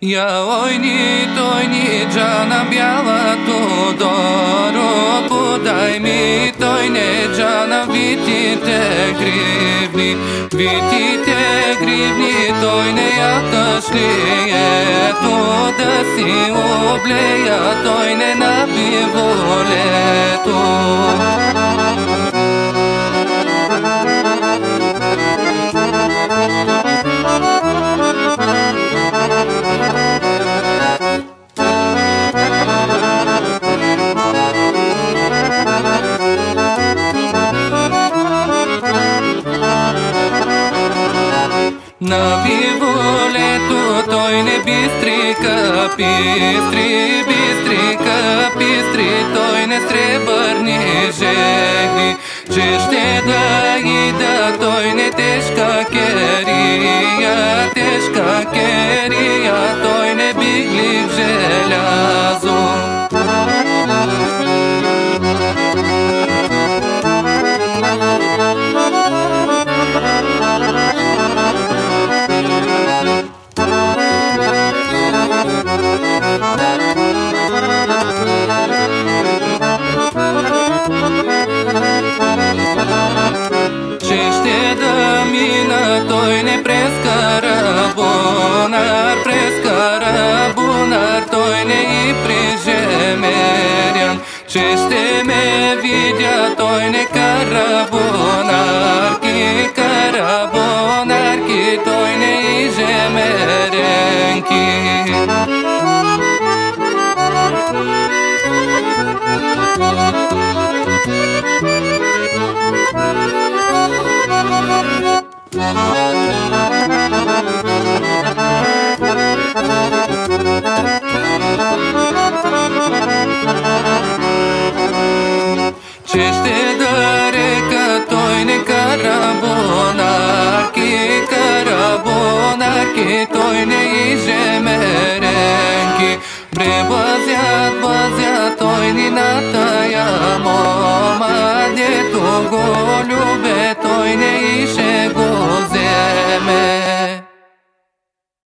Ja vojni, tojni, džana bjala to doro Podaj mi, tojne, džana, biti te grivni Vidite grivni, tojne, ja tašli je To da si obleja, tojne, nabivo leto. На биволето той не бистрика, бистри, бистрика, бистри, той не сребърни жегни, че ще да и да той не тежка керия, прижемерян. Че ще ме видя той не карабонарки, карабонарки, той не и жемеренки. Че ще да река той не карабонарки, карабонарки, той не и жемеренки. Преблазят, блазят, той ни на тая мор.